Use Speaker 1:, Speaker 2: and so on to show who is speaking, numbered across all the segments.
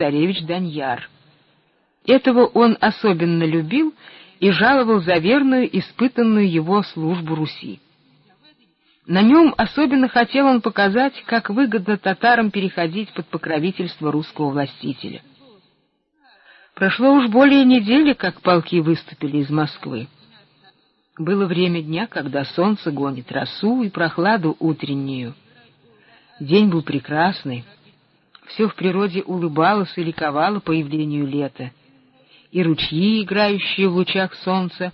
Speaker 1: царевич Даньяр. Этого он особенно любил и жаловал за верную, испытанную его службу Руси. На нем особенно хотел он показать, как выгодно татарам переходить под покровительство русского властителя. Прошло уж более недели, как полки выступили из Москвы. Было время дня, когда солнце гонит росу и прохладу утреннюю. День был прекрасный. Все в природе улыбалось и ликовало появлению лета. И ручьи, играющие в лучах солнца,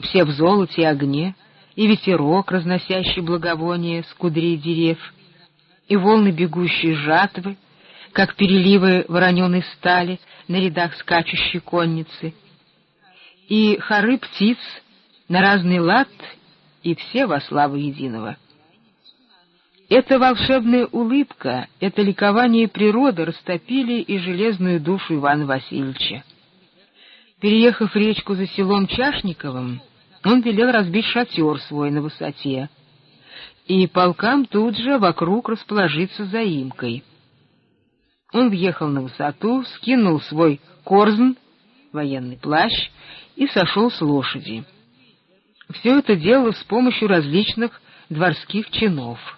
Speaker 1: все в золоте и огне, и ветерок, разносящий благовоние с кудрей дерев, и волны бегущие жатвы, как переливы вороненой стали на рядах скачущей конницы, и хоры птиц на разный лад, и все во славу единого. Эта волшебная улыбка, это ликование природы растопили и железную душу Ивана Васильевича. Переехав речку за селом Чашниковым, он велел разбить шатер свой на высоте, и полкам тут же вокруг расположиться заимкой. Он въехал на высоту, скинул свой корзн, военный плащ, и сошел с лошади. Все это делалось с помощью различных дворских чинов.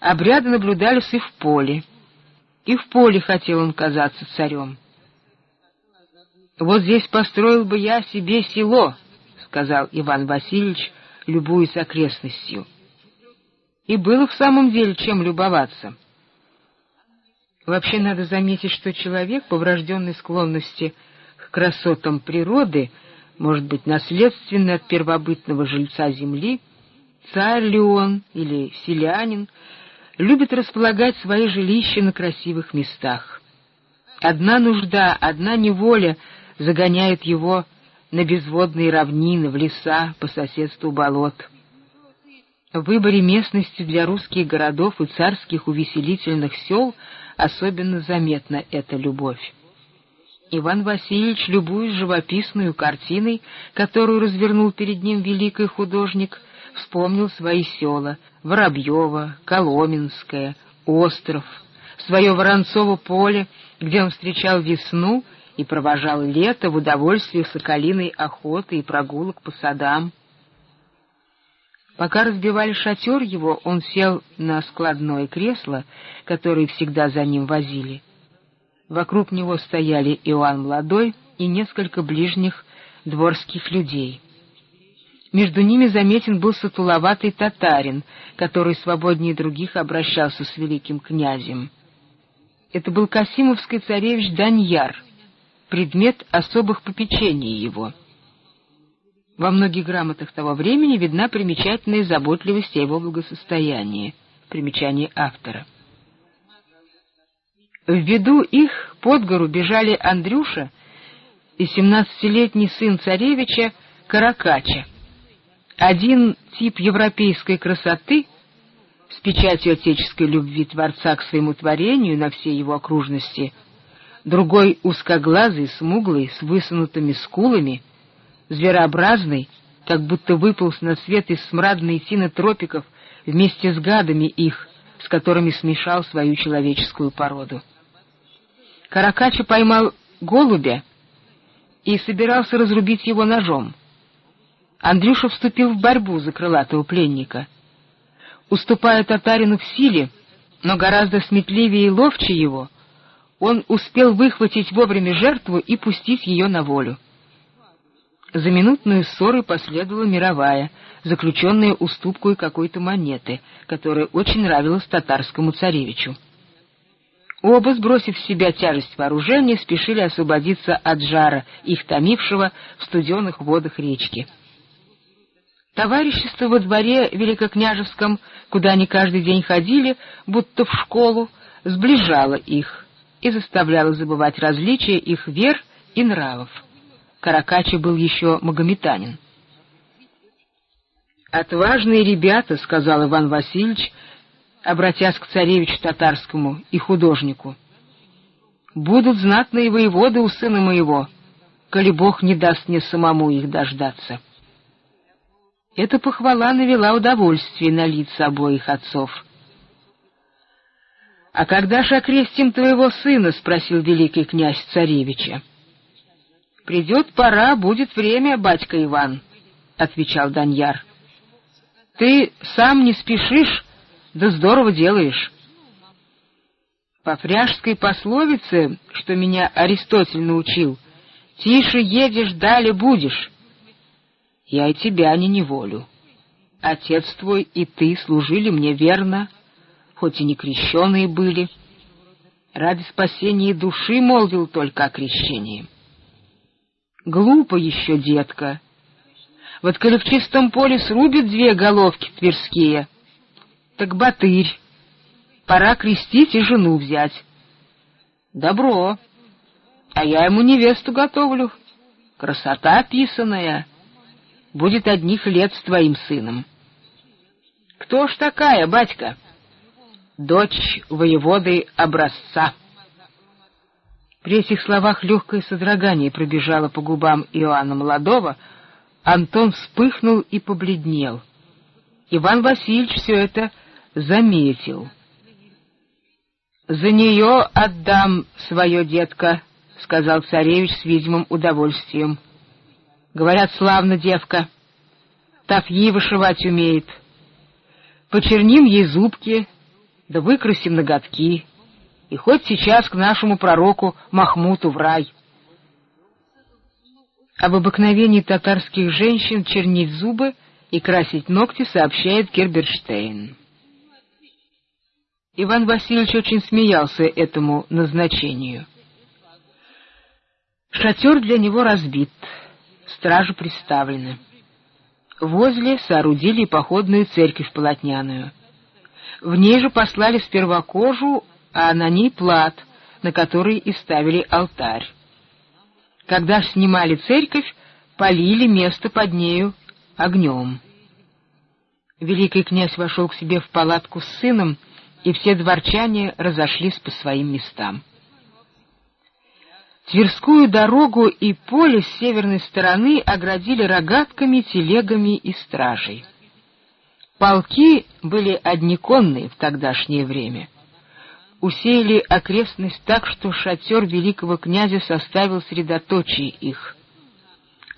Speaker 1: Обряды наблюдались и в поле. И в поле хотел он казаться царем. «Вот здесь построил бы я себе село», — сказал Иван Васильевич, любуясь окрестностью. И было в самом деле чем любоваться. Вообще надо заметить, что человек, по врожденной склонности к красотам природы, может быть наследственный от первобытного жильца земли, царь ли он или селянин, любит располагать свои жилища на красивых местах. Одна нужда, одна неволя загоняет его на безводные равнины, в леса по соседству болот. В выборе местности для русских городов и царских увеселительных сел особенно заметна эта любовь. Иван Васильевич, любуясь живописную картиной, которую развернул перед ним великий художник, вспомнил свои села — Воробьево, Коломенское, Остров, свое Воронцово поле, где он встречал весну и провожал лето в удовольствии соколиной охоты и прогулок по садам. Пока разбивали шатер его, он сел на складное кресло, которое всегда за ним возили — Вокруг него стояли Иоанн Младой и несколько ближних дворских людей. Между ними заметен был сатуловатый татарин, который свободнее других обращался с великим князем. Это был Касимовский царевич Даньяр, предмет особых попечений его. Во многих грамотах того времени видна примечательная заботливость о его благосостоянии. Примечание автора. В виду их под гору бежали Андрюша и семнадцатилетний сын царевича Каракача. Один тип европейской красоты с печатью отеческой любви Творца к своему творению на всей его окружности, другой узкоглазый, смуглый, с высунутыми скулами, зверообразный, как будто выполз на свет из смрадной тины тропиков вместе с гадами их, с которыми смешал свою человеческую породу. Каракача поймал голубя и собирался разрубить его ножом. Андрюша вступил в борьбу за крылатого пленника. Уступая татарину в силе, но гораздо сметливее и ловче его, он успел выхватить вовремя жертву и пустить ее на волю. За минутную ссору последовала мировая, заключенная уступкой какой-то монеты, которая очень нравилась татарскому царевичу. Оба, сбросив с себя тяжесть вооружения, спешили освободиться от жара, их томившего в студенных водах речки. Товарищество во дворе Великокняжеском, куда они каждый день ходили, будто в школу, сближало их и заставляло забывать различия их вер и нравов. Каракачи был еще магометанин. «Отважные ребята», — сказал Иван Васильевич, обратясь к царевичу татарскому и художнику. «Будут знатные воеводы у сына моего, коли Бог не даст мне самому их дождаться». Эта похвала навела удовольствие на лица обоих отцов. — А когда ж окрестим твоего сына? — спросил великий князь царевича. — Придет пора, будет время, батька Иван, — отвечал Даньяр. — Ты сам не спешишь, да здорово делаешь. По фряжской пословице, что меня Аристотель научил, «Тише едешь, далее будешь». Я и тебя не неволю. Отец твой и ты служили мне верно, хоть и не крещеные были. Ради спасения души молвил только о крещении. Глупо еще, детка. Вот коли в чистом поле срубит две головки тверские, так батырь, пора крестить и жену взять. Добро, а я ему невесту готовлю. Красота писаная, будет одних лет с твоим сыном. Кто ж такая, батька? Дочь воеводы образца. При этих словах легкое содрогание пробежало по губам Иоанна Молодого, Антон вспыхнул и побледнел. Иван Васильевич все это заметил. «За нее отдам свое, детка», — сказал царевич с видимым удовольствием. «Говорят, славно девка. Тафьи вышивать умеет. Почерним ей зубки, да выкрасим ноготки, и хоть сейчас к нашему пророку Махмуту в рай». Об обыкновении татарских женщин чернить зубы и красить ногти сообщает Герберштейн. Иван Васильевич очень смеялся этому назначению. Шатер для него разбит, стражи приставлены. Возле соорудили походную церковь полотняную. В ней же послали сперва кожу, а на ней плат, на который и ставили алтарь. Когда ж снимали церковь, полили место под нею огнем. Великий князь вошел к себе в палатку с сыном и все дворчане разошлись по своим местам. Тверскую дорогу и поле с северной стороны оградили рогатками, телегами и стражей. Полки были однеконные в тогдашнее время. Усеяли окрестность так, что шатер великого князя составил средоточие их.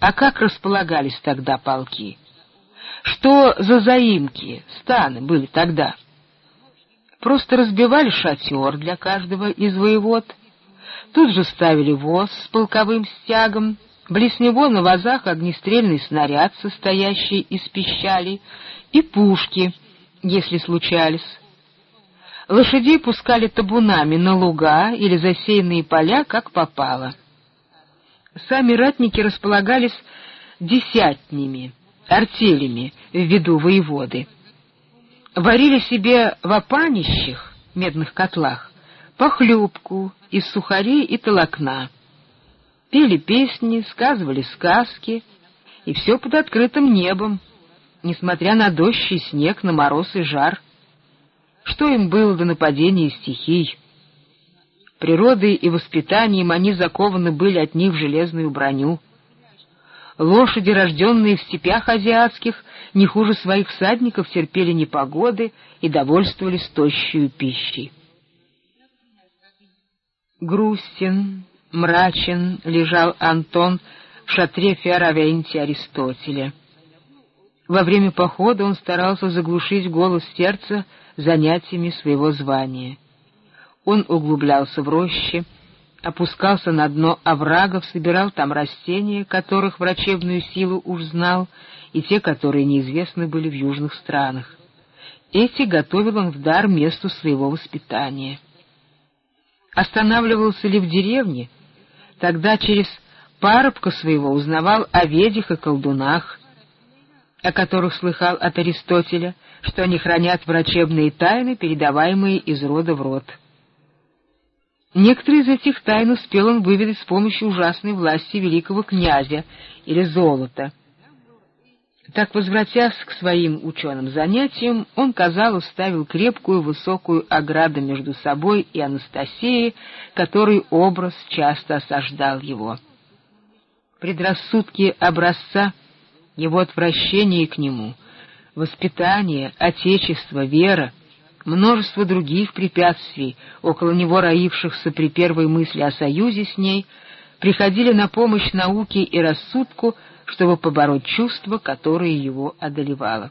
Speaker 1: А как располагались тогда полки? Что за заимки, станы были тогда? — просто разбивали шатер для каждого из воевод, тут же ставили воз с полковым стягом, близ него на вазах огнестрельный снаряд, состоящий из пищали, и пушки, если случались. Лошадей пускали табунами на луга или засеянные поля, как попало. Сами ратники располагались десятнями, артелями в виду воеводы варили себе в опанищах, медных котлах, похлебку из сухарей и толокна, пели песни, сказывали сказки, и все под открытым небом, несмотря на дождь и снег, на мороз и жар. Что им было до нападения стихий? Природой и воспитанием они закованы были от них в железную броню — Лошади, рожденные в степях азиатских, не хуже своих всадников терпели непогоды и довольствовались тощую пищей. Грустен, мрачен лежал Антон в шатре Феоравентия Аристотеля. Во время похода он старался заглушить голос сердца занятиями своего звания. Он углублялся в рощи, опускался на дно оврагов, собирал там растения, которых врачебную силу уж знал, и те, которые неизвестны были в южных странах. Эти готовил он в дар месту своего воспитания. Останавливался ли в деревне, тогда через парубка своего узнавал о ведях и колдунах, о которых слыхал от Аристотеля, что они хранят врачебные тайны, передаваемые из рода в род. Некоторые из этих тайн успел он выведать с помощью ужасной власти великого князя или золота. Так, возвратясь к своим ученым занятиям, он, казалось, ставил крепкую высокую ограду между собой и Анастасией, который образ часто осаждал его. Предрассудки образца, его отвращение к нему, воспитание, отечество, вера — множество других препятствий, около него роившихся при первой мысли о союзе с ней, приходили на помощь науке и рассудку, чтобы побороть чувство, которое его одолевало.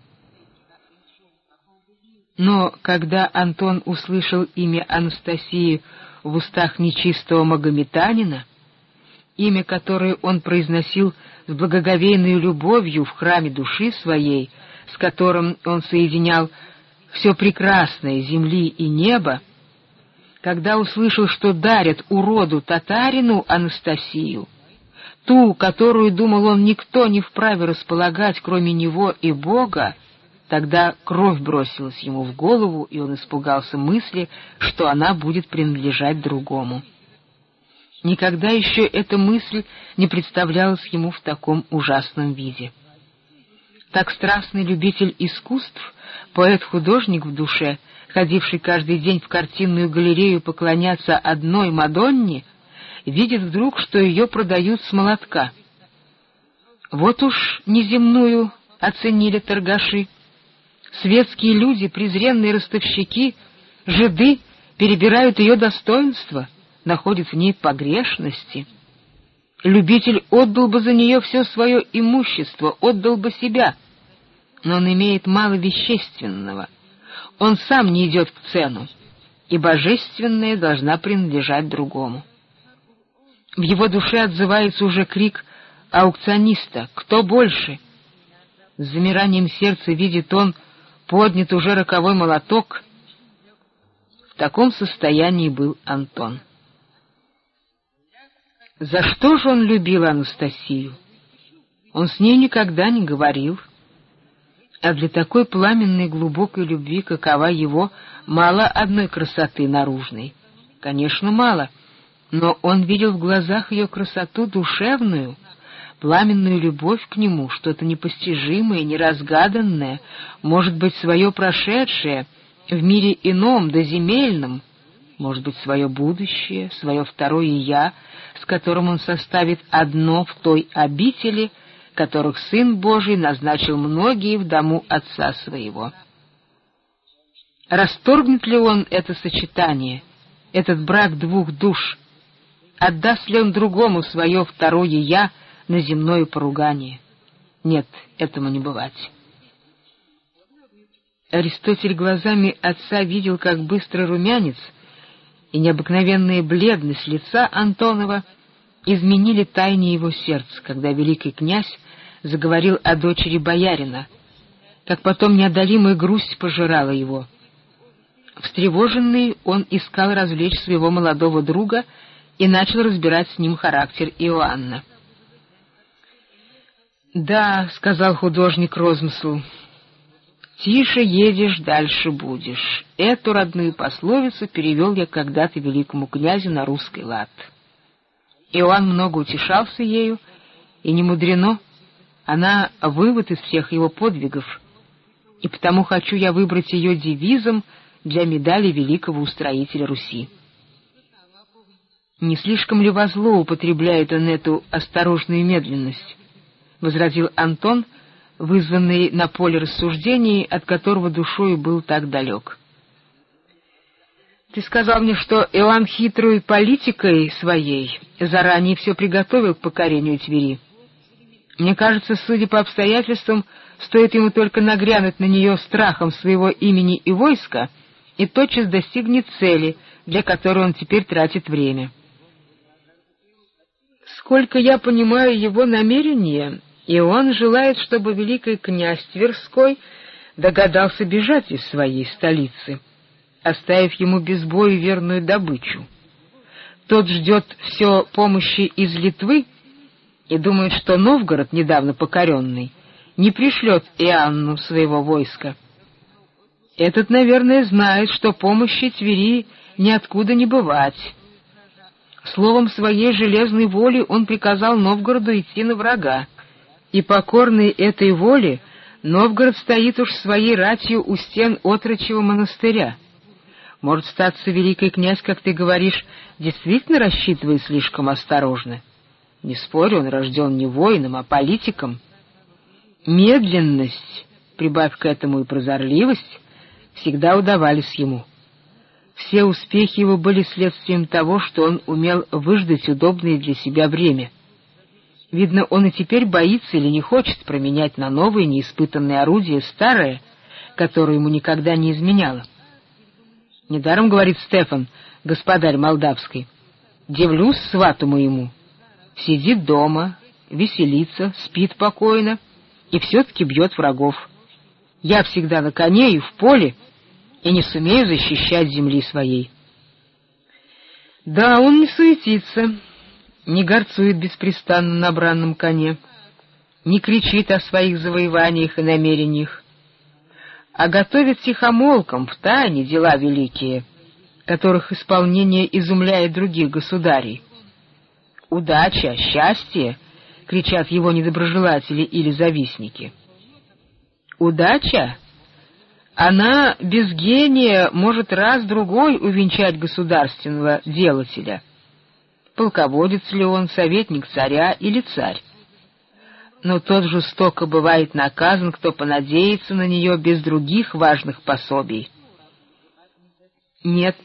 Speaker 1: Но когда Антон услышал имя Анастасии в устах нечистого магометанина, имя которое он произносил с благоговейной любовью в храме души своей, с которым он соединял все прекрасное земли и неба, когда услышал, что дарят уроду татарину Анастасию, ту, которую, думал он, никто не вправе располагать, кроме него и Бога, тогда кровь бросилась ему в голову, и он испугался мысли, что она будет принадлежать другому. Никогда еще эта мысль не представлялась ему в таком ужасном виде. Так страстный любитель искусств, поэт-художник в душе, ходивший каждый день в картинную галерею поклоняться одной Мадонне, видит вдруг, что ее продают с молотка. Вот уж неземную оценили торгаши. Светские люди, презренные ростовщики, жиды перебирают ее достоинства, находят в ней погрешности — Любитель отдал бы за нее все свое имущество, отдал бы себя, но он имеет мало вещественного. Он сам не идет в цену, и божественная должна принадлежать другому. В его душе отзывается уже крик аукциониста «Кто больше?». С замиранием сердца видит он поднят уже роковой молоток. В таком состоянии был Антон. За что же он любил Анастасию? Он с ней никогда не говорил. А для такой пламенной глубокой любви, какова его, мало одной красоты наружной. Конечно, мало, но он видел в глазах ее красоту душевную, пламенную любовь к нему, что-то непостижимое, неразгаданное, может быть, свое прошедшее, в мире ином, доземельном, может быть, свое будущее, свое второе «я», с которым он составит одно в той обители, которых Сын Божий назначил многие в дому Отца Своего. Расторгнет ли он это сочетание, этот брак двух душ? Отдаст ли он другому свое второе «я» на земное поругание? Нет, этому не бывать. Аристотель глазами отца видел, как быстро румянец — и необыкновенная бледность лица Антонова изменили тайне его сердца, когда великий князь заговорил о дочери боярина, как потом неодолимая грусть пожирала его. Встревоженный он искал развлечь своего молодого друга и начал разбирать с ним характер Иоанна. «Да», — сказал художник Розмысл, — «Тише едешь, дальше будешь». Эту родную пословицу перевел я когда-то великому князю на русский лад. Иоанн много утешался ею, и не мудрено, она — вывод из всех его подвигов, и потому хочу я выбрать ее девизом для медали великого устроителя Руси. «Не слишком ли во зло он эту осторожную медленность?» — возразил Антон — вызванный на поле рассуждений, от которого душою был так далек. Ты сказал мне, что Иоанн хитрой политикой своей заранее все приготовил к покорению Твери. Мне кажется, судя по обстоятельствам, стоит ему только нагрянуть на нее страхом своего имени и войска, и тотчас достигнет цели, для которой он теперь тратит время. Сколько я понимаю его намерения, и он желает, чтобы великий князь Тверской догадался бежать из своей столицы, оставив ему без боя верную добычу. Тот ждет все помощи из Литвы и думает, что Новгород, недавно покоренный, не пришлет Иоанну своего войска. Этот, наверное, знает, что помощи Твери ниоткуда не бывать. Словом своей железной воли он приказал Новгороду идти на врага и покорный этой воле Новгород стоит уж своей ратью у стен отрочьего монастыря. Может, статься великий князь, как ты говоришь, действительно рассчитывает слишком осторожно. Не спорю, он рожден не воином, а политиком. Медленность, прибавь к этому и прозорливость, всегда удавались ему. Все успехи его были следствием того, что он умел выждать удобное для себя время. Видно, он и теперь боится или не хочет променять на новые неиспытанные орудия старое, которое ему никогда не изменяло. Недаром говорит Стефан, господарь молдавский, «Дивлюсь свату моему. Сидит дома, веселится, спит покойно и все-таки бьет врагов. Я всегда на коне и в поле, и не сумею защищать земли своей». Да, он не суетится, не горцует беспрестанно на бранном коне, не кричит о своих завоеваниях и намерениях, а готовит тихомолком в тайне дела великие, которых исполнение изумляет других государей. «Удача! Счастье!» — кричат его недоброжелатели или завистники. «Удача? Она без гения может раз-другой увенчать государственного делателя. Полководец ли он, советник царя или царь? но тот жестоко бывает наказан, кто понадеется на нее без других важных пособий. Нет,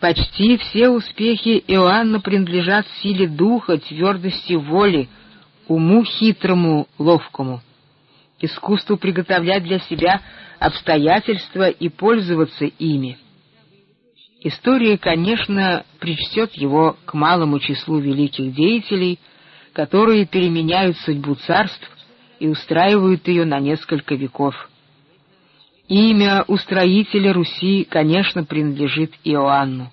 Speaker 1: почти все успехи Иоанна принадлежат силе духа, твердости воли, уму хитрому, ловкому, искусству приготовлять для себя обстоятельства и пользоваться ими. История, конечно, причтет его к малому числу великих деятелей — которые переменяют судьбу царств и устраивают ее на несколько веков. Имя устроителя Руси, конечно, принадлежит Иоанну.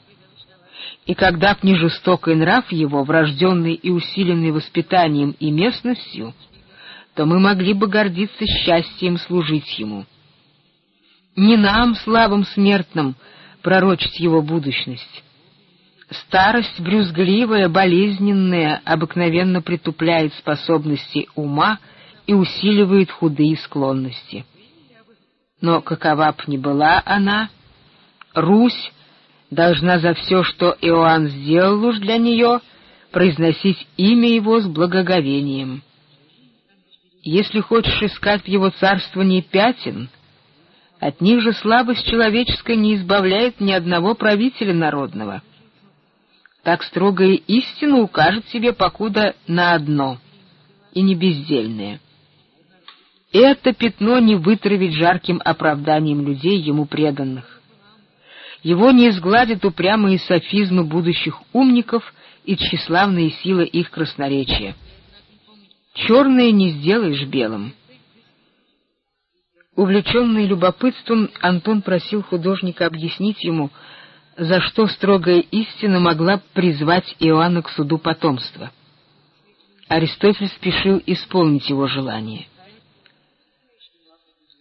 Speaker 1: И когда б не жестокий нрав его, врожденный и усиленный воспитанием и местностью, то мы могли бы гордиться счастьем служить ему. Не нам, слабым смертным, пророчить его будущность, Старость брюзгливая, болезненная, обыкновенно притупляет способности ума и усиливает худые склонности. Но какова б ни была она, Русь должна за все, что Иоанн сделал уж для нее, произносить имя его с благоговением. Если хочешь искать в его царствовании пятен, от них же слабость человеческая не избавляет ни одного правителя народного — так строгая истина укажет себе покуда на одно, и не бездельное. Это пятно не вытравить жарким оправданием людей ему преданных. Его не изгладят упрямые софизмы будущих умников и тщеславные силы их красноречия. Черное не сделаешь белым. Увлеченный любопытством, Антон просил художника объяснить ему, за что строгая истина могла призвать Иоанна к суду потомства. Аристотель спешил исполнить его желание.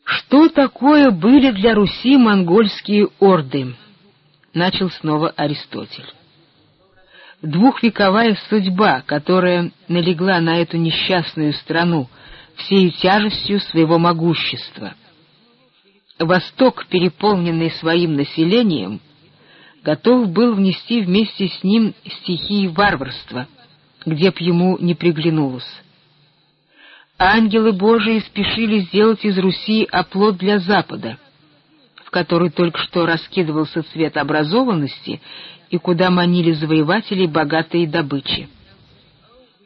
Speaker 1: «Что такое были для Руси монгольские орды?» — начал снова Аристотель. Двухвековая судьба, которая налегла на эту несчастную страну всей тяжестью своего могущества. Восток, переполненный своим населением — готов был внести вместе с ним стихии варварства, где б ему не приглянулось. Ангелы Божии спешили сделать из Руси оплот для Запада, в который только что раскидывался цвет образованности и куда манили завоевателей богатые добычи.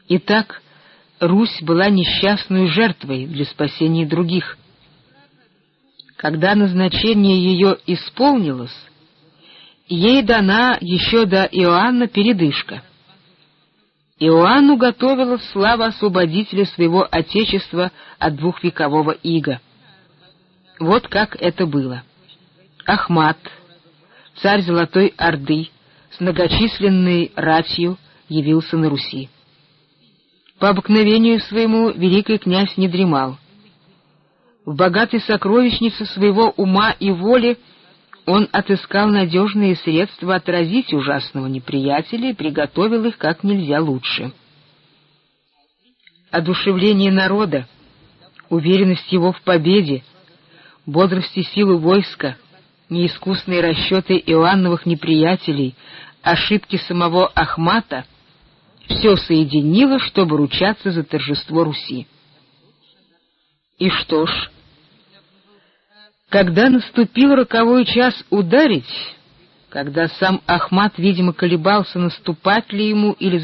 Speaker 1: Итак, Русь была несчастной жертвой для спасения других. Когда назначение ее исполнилось, ей дана еще до Иоанна передышка. Иоанну готовила слава освободителя своего отечества от двухвекового ига. Вот как это было. Ахмат, царь Золотой Орды, с многочисленной ратью явился на Руси. По обыкновению своему великий князь не дремал. В богатой сокровищнице своего ума и воли он отыскал надежные средства отразить ужасного неприятеля и приготовил их как нельзя лучше. Одушевление народа, уверенность его в победе, бодрость и силу войска, неискусные расчеты Иоанновых неприятелей, ошибки самого Ахмата — все соединило, чтобы ручаться за торжество Руси. И что ж, Когда наступил роковой час ударить, когда сам Ахмат, видимо, колебался, наступать ли ему или